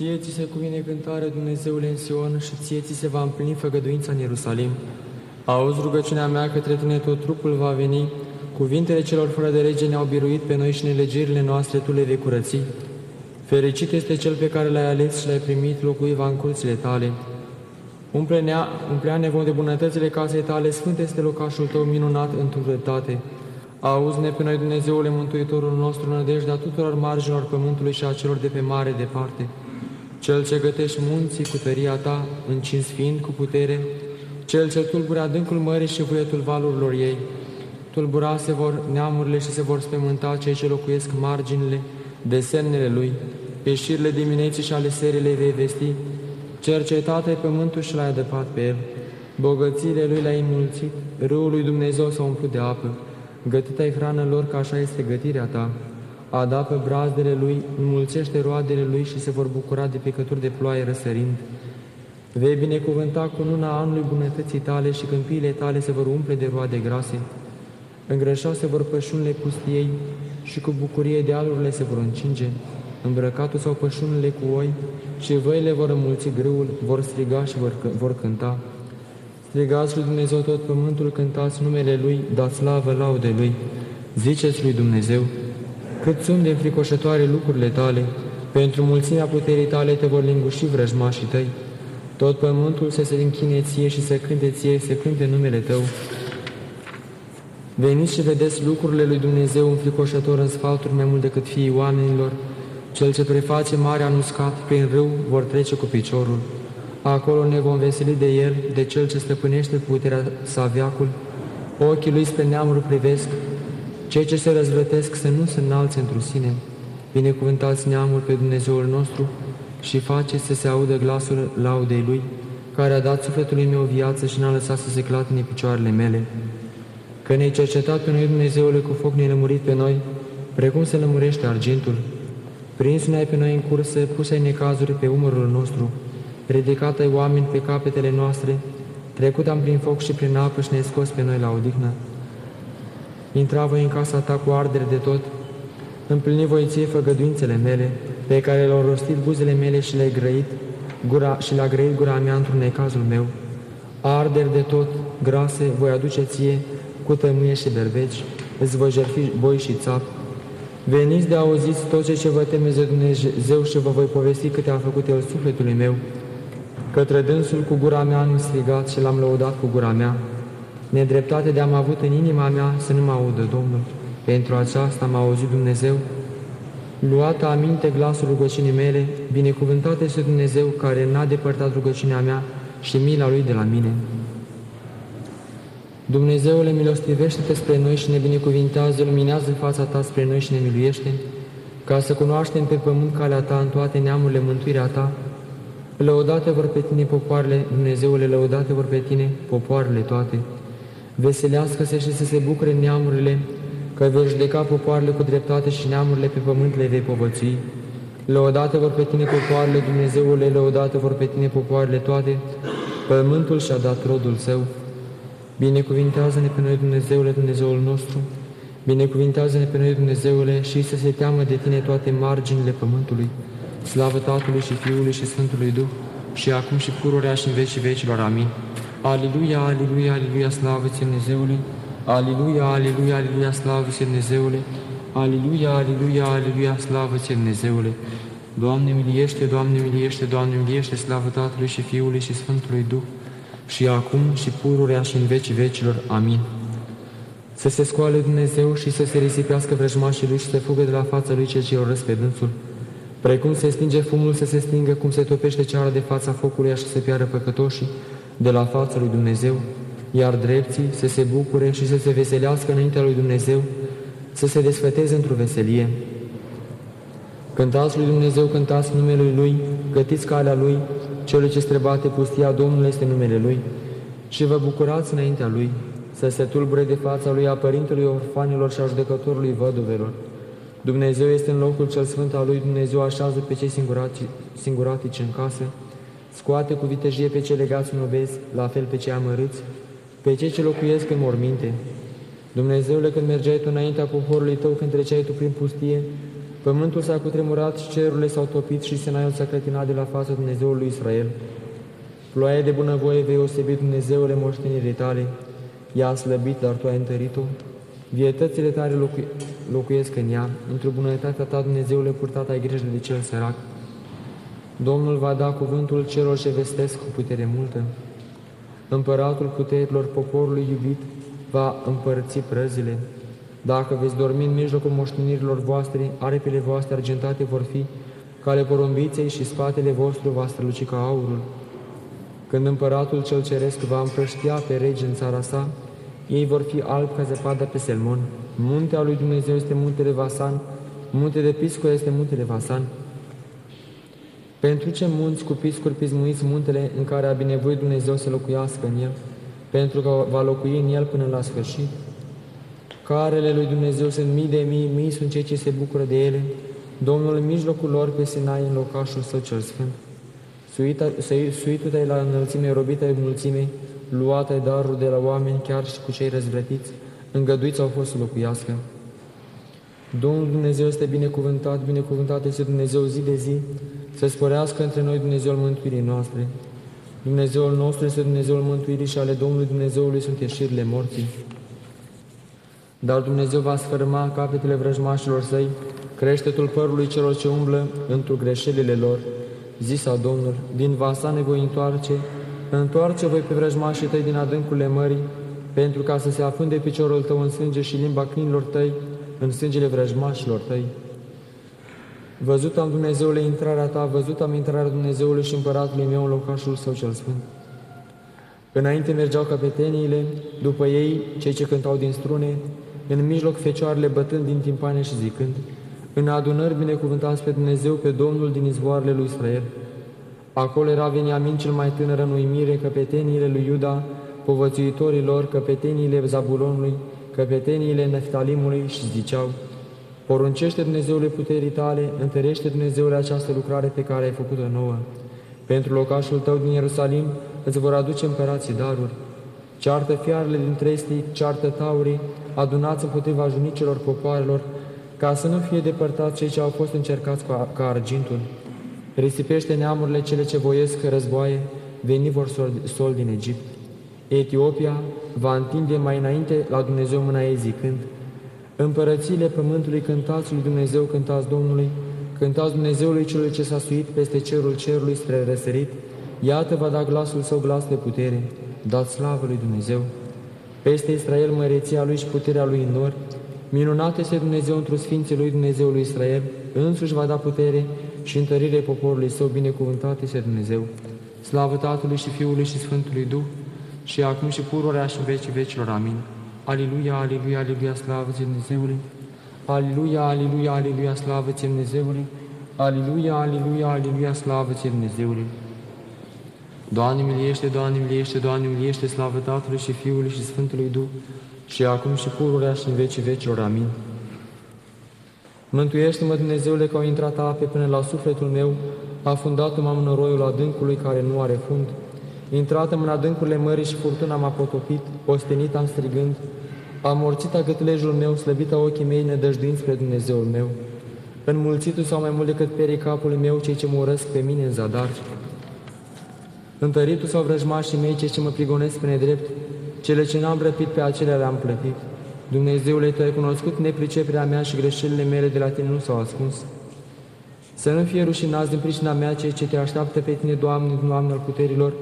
Ție ți se cuvine cântare Dumnezeule în Sion și ție ți se va împlini făgăduința în Ierusalim. Auzi rugăciunea mea către tine, tot trupul va veni, cuvintele celor fără de lege ne-au biruit pe noi și nelegirile noastre tu le vei curăți. Fericit este cel pe care l-ai ales și l-ai primit, locuiva în curțile tale. Umple-ne, umplea nevoie de bunătățile casei tale, sfânt este locașul tău minunat în dreptate. Auzi-ne pe noi, Dumnezeule Mântuitorul nostru, nădejdea tuturor marginilor pământului și a celor de pe mare departe. Cel ce gătești munții cu tăria ta, încins fiind cu putere, cel ce tulbure adâncul mării și vuietul valurilor ei. Tulbura se vor neamurile și se vor spământa cei ce locuiesc marginile, desemnele lui. Ieșirile dimineții și ale serii vei vesti, cercetate pământul și l-ai adăpat pe el. Bogățiile lui le-ai înmulțit, râul lui Dumnezeu s-a umplut de apă. Gătit ai hrană lor, că așa este gătirea ta. Adapă brazdele lui, înmulțește roadele lui și se vor bucura de picături de ploaie răsărind. Vei binecuvânta cu luna anului bunătății tale și câmpiile tale se vor umple de roade grase. Îngrășate vor pășunile pustiei și cu bucurie dealurile se vor încinge. Îmbrăcatul sau pășunile cu oi și văile vor înmulți grâul, vor striga și vor, vor cânta. Strigați lui Dumnezeu tot pământul, cântați numele Lui, dați slavă laude Lui. Ziceți lui Dumnezeu, cât sunt de fricoșătoare lucrurile tale, pentru mulțimea puterii tale te vor linguși vrăjmașii tăi. Tot pământul să se închine ție și să cânte ție, să cânte numele tău. Veniți și vedeți lucrurile lui Dumnezeu înfricoșător în sfaturi mai mult decât fiii oamenilor. Cel ce preface marea nuscat prin râu vor trece cu piciorul. Acolo ne vom veseli de el, de cel ce stăpânește puterea sa viacul. Ochii lui spre neamuri privesc, cei ce se răzvrătesc să nu se înalțe într sine. Binecuvântați neamul pe Dumnezeul nostru și face să se audă glasul laudei Lui, care a dat sufletului meu viață și n-a lăsat să se clatine picioarele mele. Că ne-ai cercetat pe noi, Dumnezeule, cu foc ne lămurit pe noi, precum se lămurește argintul. Prins ne-ai pe noi în cursă, pus ai necazuri pe umărul nostru, ridicat ai oameni pe capetele noastre, trecut am prin foc și prin apă și ne-ai scos pe noi la odihnă. Intra voi în casa ta cu ardere de tot, împlini voi ție făgăduințele mele, pe care le-au rostit buzele mele și le-ai grăit, gura, și le-a grăit gura mea într-un necazul meu. Arderi de tot, grase, voi aduce ție, cu tămâie și berbeci, îți voi jertfi boi și țap. Veniți de auziți tot ce, ce vă temeze Dumnezeu și vă voi povesti câte a făcut El sufletului meu. Către dânsul cu gura mea am strigat și l-am lăudat cu gura mea. Nedreptate de am avut în inima mea să nu mă audă Domnul. Pentru aceasta m-a auzit Dumnezeu. Luată aminte glasul rugăciunii mele, binecuvântat este Dumnezeu care n-a depărtat rugăciunea mea și mila Lui de la mine. Dumnezeule, milostivește-te spre noi și ne binecuvintează, luminează fața Ta spre noi și ne miluiește, ca să cunoaștem pe pământ calea Ta în toate neamurile mântuirea Ta. Lăudate vor pe Tine popoarele, Dumnezeule, lăudate vor pe Tine popoarele toate. Veselească-se și să se bucure neamurile, că vei judeca popoarele cu dreptate și neamurile pe pământ le vei povățui. Lăudate vor pe Tine popoarele, Dumnezeule, lăudate vor pe Tine popoarele toate, pământul și-a dat rodul său. Binecuvintează-ne pe noi, Dumnezeule, Dumnezeul nostru, binecuvintează-ne pe noi, Dumnezeule, și să se teamă de Tine toate marginile pământului. Slavă Tatălui și Fiului și Sfântului Duh, și acum și pururea și în vecii vecilor. Amin. Aleluia, aleluia, aleluia, slavă ți Dumnezeule! Aleluia, aleluia, aleluia, slavă ți Dumnezeule! Aleluia, aleluia, aleluia, slavă ți Dumnezeule! Doamne miliește, Doamne miliește, Doamne miliește, slavă Tatălui și Fiului și Sfântului Duh, și acum și pururea și în vecii vecilor. Amin. Să se scoale Dumnezeu și să se risipească vrăjmașii Lui și să fugă de la fața Lui cei ce răs pe dânsul. Precum se stinge fumul să se stingă, cum se topește ceara de fața focului și să piară păcătoșii de la fața lui Dumnezeu, iar drepții să se bucure și să se veselească înaintea lui Dumnezeu, să se desfăteze într-o veselie. Cântați lui Dumnezeu, cântați numele Lui, gătiți calea Lui, celui ce străbate pustia Domnului este numele Lui, și vă bucurați înaintea Lui, să se tulbure de fața Lui a Părintelui orfanilor și a judecătorului văduvelor. Dumnezeu este în locul cel sfânt al Lui, Dumnezeu așează pe cei singurati, singuratici în casă, scoate cu vitejie pe cei legați în obezi, la fel pe cei amărâți, pe cei ce locuiesc în morminte. Dumnezeule, când mergeai tu înaintea poporului tău, când treceai tu prin pustie, Pământul s-a cutremurat și cerurile s-au topit și Sinaiul s-a clătinat de la fața Dumnezeului Israel. Ploaie de bunăvoie vei osebi Dumnezeule moștenirii tale, ea a slăbit, dar tu ai întărit-o. Vietățile tale locu locuiesc în ea, într-o bunătatea ta, Dumnezeule, purtat ai grijă de cel sărac. Domnul va da cuvântul celor ce vestesc cu putere multă. Împăratul puterilor poporului iubit va împărți prăzile. Dacă veți dormi în mijlocul moștenirilor voastre, aripile voastre argentate vor fi cale porumbiței și spatele vostru va străluci ca aurul. Când împăratul cel ceresc va împrăștia pe regi în țara sa, ei vor fi albi ca zăpada pe Selmon. Muntea lui Dumnezeu este muntele Vasan, munte de pisco este muntele Vasan. Pentru ce munți cu piscuri pismuiți muntele în care a binevoit Dumnezeu să locuiască în el? Pentru că va locui în el până la sfârșit. Carele lui Dumnezeu sunt mii de mii, mii sunt cei ce se bucură de ele. Domnul în mijlocul lor pe Sinai în locașul său cel sfânt. Suitul tăi la înălțime, robita ai mulțimei, luată ai darul de la oameni, chiar și cu cei răzvrătiți, îngăduiți au fost să locuiască. Domnul Dumnezeu este binecuvântat, binecuvântat este Dumnezeu zi de zi, să sporească între noi Dumnezeul mântuirii noastre. Dumnezeul nostru este Dumnezeul mântuirii și ale Domnului Dumnezeului sunt ieșirile morții. Dar Dumnezeu va sfârma capetele vrăjmașilor săi, creștetul părului celor ce umblă într greșelile lor. Zisa Domnul, din vasa ne voi întoarce, întoarce voi pe vrăjmașii tăi din adâncurile mării, pentru ca să se afunde piciorul tău în sânge și limba cninilor tăi în sângele vrăjmașilor tăi. Văzut am Dumnezeule intrarea ta, văzut am intrarea Dumnezeului și împăratului meu în locașul său cel sfânt. Înainte mergeau capeteniile, după ei cei ce cântau din strune, în mijloc fecioarele bătând din timpane și zicând, în adunări binecuvântați pe Dumnezeu, pe Domnul din izvoarele lui Israel. Acolo era Veniamin cel mai tânăr în uimire, căpeteniile lui Iuda, povățuitorilor, căpeteniile Zabulonului, căpeteniile Neftalimului și ziceau, Poruncește Dumnezeule puterii tale, întărește Dumnezeule această lucrare pe care ai făcut-o nouă. Pentru locașul tău din Ierusalim îți vor aduce împărații daruri. Ceartă fiarele din trestii, ceartă taurii, adunați împotriva junicilor popoarelor, ca să nu fie depărtați cei ce au fost încercați ca, ca argintul. Risipește neamurile cele ce voiesc războaie, veni vor sol, sol din Egipt. Etiopia va întinde mai înainte la Dumnezeu mâna ei zicând, Împărățiile pământului cântați lui Dumnezeu, cântați Domnului, cântați Dumnezeului celui ce s-a suit peste cerul cerului spre răsărit, iată va da glasul său glas de putere, dați slavă lui Dumnezeu. Peste Israel măreția lui și puterea lui în nori, minunat este Dumnezeu într-o Sfinții lui Dumnezeului Israel, însuși va da putere și întărire poporului său, binecuvântat este Dumnezeu. Slavă Tatălui și Fiului și Sfântului Duh, și acum și pururea și în vecii vecilor. Amin. Aleluia, aleluia, aleluia, slavă ție Dumnezeului. Aleluia, aleluia, aleluia, slavă ție Dumnezeului. Aleluia, aleluia, aleluia, slavă ție Dumnezeului. Doamne miliește, Doamne miliește, Doamne miliește, slavă Tatălui și Fiului și Sfântului Duh, și acum și pururea și în vecii vecilor. Amin. Mântuiește-mă, Dumnezeule, că au intrat ape până la sufletul meu, afundat-mă în noroiul adâncului care nu are fund. Intrat-am în adâncurile mării și furtuna m-a potopit, ostenit am strigând, am morțit a gâtlejul meu, slăbit a ochii mei, nedăjduind spre Dumnezeul meu. Înmulțitul sau mai mult decât perii capului meu, cei ce mă urăsc pe mine în zadar. Întăritul sau vrăjmașii mei, cei ce mă prigonesc pe nedrept, cele ce n-am răpit pe acelea le-am plătit. Dumnezeule, Tu ai cunoscut nepriceperea mea și greșelile mele de la Tine nu s-au ascuns. Să nu fie rușinați din pricina mea cei ce Te așteaptă pe Tine, Doamne, Doamne al puterilor,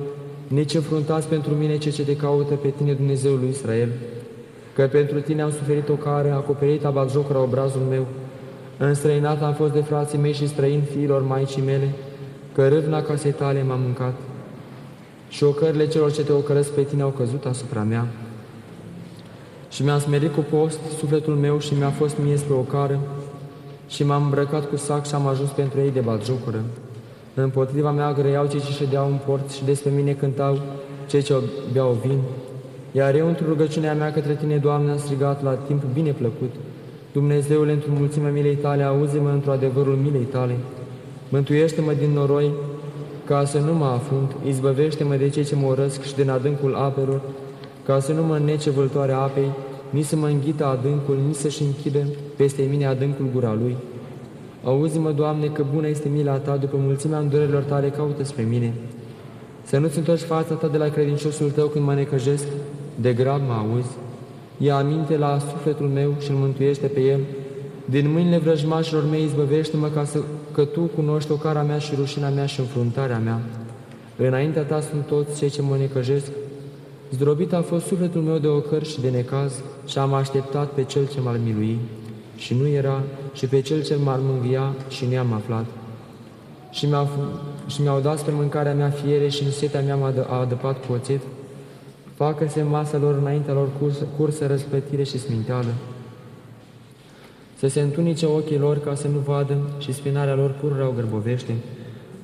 nici înfruntați pentru mine cei ce te caută pe tine, Dumnezeul lui Israel, că pentru tine am suferit o care, acoperit a batjocura obrazul meu, înstrăinat am fost de frații mei și străin fiilor maicii mele, că râvna casei tale m-a mâncat și șocările celor ce te ocărăsc pe tine au căzut asupra mea. Și mi-am smerit cu post sufletul meu și mi-a fost mie spre o cară și m-am îmbrăcat cu sac și am ajuns pentru ei de batjocură. Împotriva mea grăiau cei ce ședeau în port și despre mine cântau cei ce beau vin. Iar eu, într-o rugăciunea mea către Tine, Doamne, am strigat la timp bine plăcut. Dumnezeule, într-o mulțime milei Tale, auze-mă într-o adevărul milei Tale. Mântuiește-mă din noroi, ca să nu mă afund, izbăvește-mă de cei ce mă orăsc și din adâncul apelor, ca să nu mă nece vâltoarea apei, nici să mă înghită adâncul, nici să-și închidă peste mine adâncul gura lui. Auzi-mă, Doamne, că bună este mila Ta, după mulțimea îndurerilor Tale caută spre mine. Să nu-ți întorci fața Ta de la credinciosul Tău când mă necăjesc, de grab mă auzi. Ia aminte la sufletul meu și îl mântuiește pe el. Din mâinile vrăjmașilor mei izbăvește-mă ca să, că Tu cunoști ocara mea și rușina mea și înfruntarea mea. Înaintea Ta sunt toți cei ce mă necăjesc. Zdrobit a fost sufletul meu de ocăr și de necaz și am așteptat pe Cel ce m-ar milui. Și nu era și pe Cel ce m-ar mânvia și nu am aflat. Și, mi-au, și mi-au dat spre mâncarea mea fiere și în setea mea m-a adăpat cu oțet. Facă-se masa lor înaintea lor cursă, cursă răsplătire și sminteală. Să se întunice ochii lor ca să nu vadă și spinarea lor pur o grăbovește.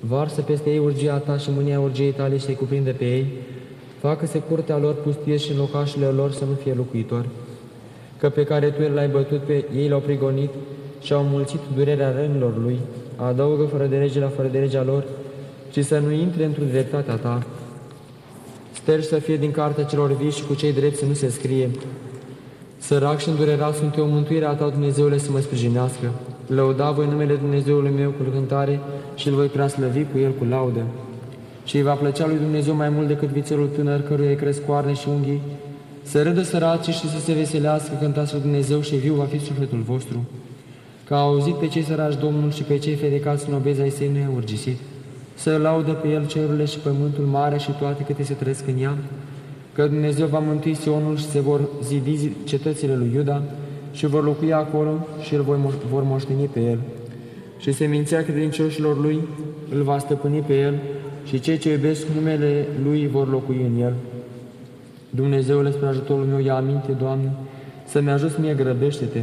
Varsă peste ei urgia ta și mânia urgiei tale și se cuprinde pe ei. Facă-se curtea lor pustie și în locașele lor să nu fie locuitori. Că pe care tu l-ai bătut pe ei l-au prigonit și au mulțit durerea rănilor lui. Adaugă fără de lege la fără de legea lor, ci să nu intre într-o dreptatea ta. Stergi să fie din cartea celor vii și cu cei drepți să nu se scrie. Sărac și îndurerat sunt eu, mântuirea ta, Dumnezeule, să mă sprijinească. Lăuda voi numele Dumnezeului meu cu cântare și îl voi preaslăvi cu el cu laudă. Și îi va plăcea lui Dumnezeu mai mult decât vițelul tânăr căruia îi cresc coarne și unghii, să râdă săraci și să se veselească, cântați lui Dumnezeu și viu va fi sufletul vostru. Că a auzit pe cei săraci Domnul și pe cei fedecați în obezi ai săi nu i-a urgisit. Să laudă pe el cerurile și pământul mare și toate câte se trăiesc în ea, că Dumnezeu va mântui Sionul și se vor zidi cetățile lui Iuda și vor locui acolo și îl vor moșteni pe el. Și seminția credincioșilor lui îl va stăpâni pe el și cei ce iubesc numele lui vor locui în el. Dumnezeule, spre ajutorul meu, ia aminte, Doamne, să-mi ajut mie, grăbește-te,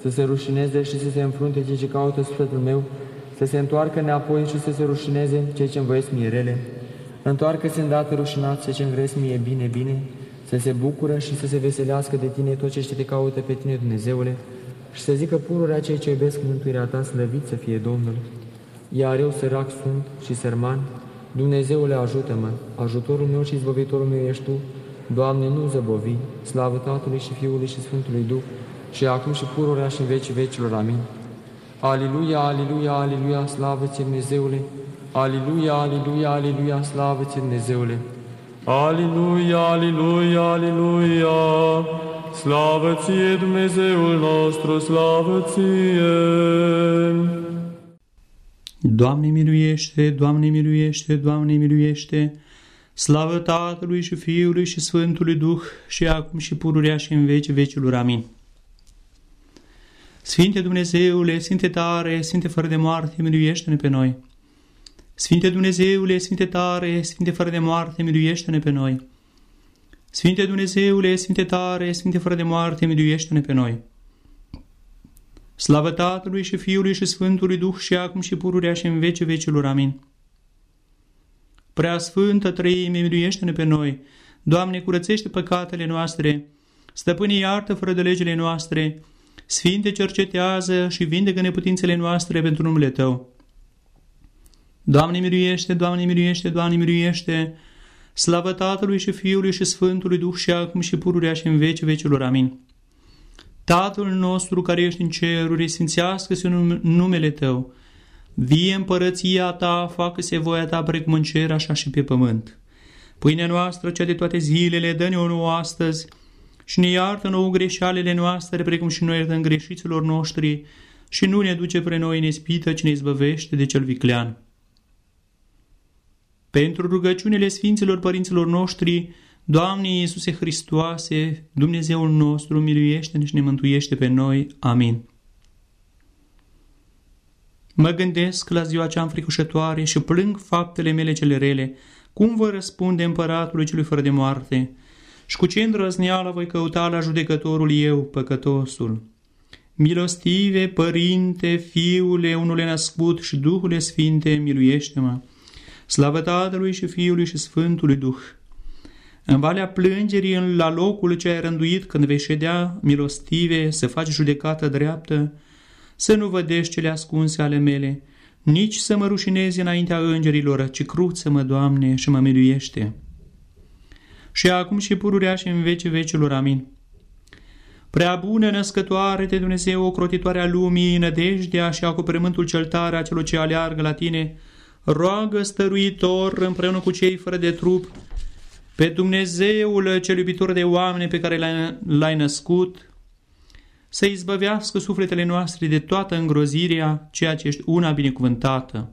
să se rușineze și să se înfrunte cei ce caută sufletul meu, să se întoarcă înapoi și să se rușineze cei ce învăiesc mie rele. Întoarcă-se îndată rușinați cei ce îngresc mie bine, bine, să se bucură și să se veselească de tine tot ce te caută pe tine, Dumnezeule, și să zică pururea cei ce iubesc mântuirea ta, slăvit să fie Domnul. Iar eu sărac sunt și sărman, Dumnezeule ajută-mă, ajutorul meu și izbăvitorul meu ești Tu, Doamne, nu zăbovi, slavă Tatălui și Fiului și Sfântului Duh, și acum și pururea și în vecii vecilor. Amin. Aliluia, aliluia, aliluia, slavă ți Dumnezeule! Aliluia, aliluia, aliluia, slavă ți Dumnezeule! Aliluia, aliluia, aliluia, slavă ție Dumnezeul nostru, slavă ție! Doamne miluiește, Doamne miluiește, Doamne miluiește, slavă Tatălui și Fiului și Sfântului Duh și acum și pururea și în veci vecilor. Amin. Sfinte Dumnezeule, Sfinte tare, Sfinte fără de moarte, miluiește-ne pe noi. Sfinte Dumnezeule, Sfinte tare, Sfinte fără de moarte, miluiește-ne pe noi. Sfinte Dumnezeule, Sfinte tare, Sfinte fără de moarte, miluiește-ne pe noi. Slavă Tatălui și Fiului și Sfântului Duh și acum și pururea și în vece vecilor. Amin. Prea Sfântă Trăime, miluiește-ne pe noi. Doamne, curățește păcatele noastre. Stăpâne, iartă fără de legile noastre. Sfinte, cercetează și vindecă neputințele noastre pentru numele Tău. Doamne miluiește, Doamne miluiește, Doamne miluiește, slavă Tatălui și Fiului și Sfântului Duh și acum și pururea și în vece vecilor. Amin. Tatăl nostru care ești în ceruri, sfințească-se numele Tău. Vie împărăția Ta, facă-se voia Ta precum în cer, așa și pe pământ. Pâinea noastră, cea de toate zilele, dă-ne-o nouă astăzi și ne iartă nouă greșalele noastre, precum și noi iertăm greșiților noștri, și nu ne duce pre noi în ispită, ci ne izbăvește de cel viclean. Pentru rugăciunile Sfinților Părinților noștri, Doamne Iisuse Hristoase, Dumnezeul nostru, miluiește-ne și ne mântuiește pe noi. Amin. Mă gândesc la ziua cea înfricoșătoare și plâng faptele mele cele rele, cum vă răspunde împăratului celui fără de moarte, și cu ce îndrăzneală voi căuta la judecătorul eu, păcătosul. Milostive, Părinte, Fiule, unule născut și Duhule Sfinte, miluiește-mă. Slavă Tatălui și Fiului și Sfântului Duh. În valea plângerii, la locul ce ai rânduit când vei ședea, milostive, să faci judecată dreaptă, să nu vădești cele ascunse ale mele, nici să mă rușinezi înaintea îngerilor, ci cruță-mă, Doamne, și mă miluiește. Și acum și pururea și în vece vecilor, amin. Prea bună născătoare de Dumnezeu, ocrotitoarea lumii, nădejdea și acoperământul cel tare a celor ce aleargă la tine, roagă stăruitor împreună cu cei fără de trup, pe Dumnezeul cel iubitor de oameni pe care l-ai născut, să izbăvească sufletele noastre de toată îngrozirea, ceea ce ești una binecuvântată.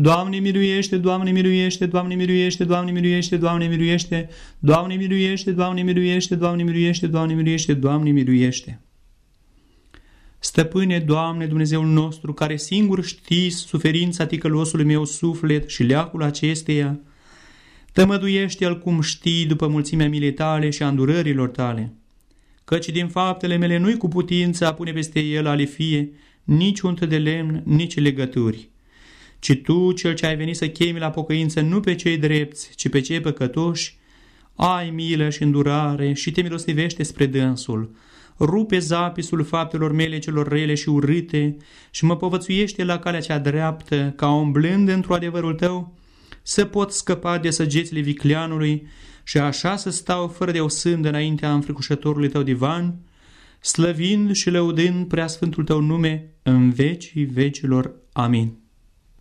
Doamne miluiește, Doamne miluiește, Doamne miluiește, Doamne miluiește, Doamne miluiește, Doamne miluiește, Doamne miluiește, Doamne miluiește, Doamne miluiește, Doamne miluiește. Stăpâne, Doamne, Dumnezeul nostru, care singur știi suferința ticălosului meu suflet și leacul acesteia, tămăduiește-l cum știi după mulțimea milei tale și a îndurărilor tale, căci din faptele mele nu-i cu putință a pune peste el ale fie nici untă de lemn, nici legături ci tu, cel ce ai venit să chemi la pocăință nu pe cei drepți, ci pe cei păcătoși, ai milă și îndurare și te milostivește spre dânsul. Rupe zapisul faptelor mele celor rele și urâte și mă povățuiește la calea cea dreaptă, ca umblând într-o adevărul tău, să pot scăpa de săgețile vicleanului și așa să stau fără de o sândă înaintea înfricușătorului tău divan, slăvind și lăudând prea sfântul tău nume în vecii vecilor. Amin.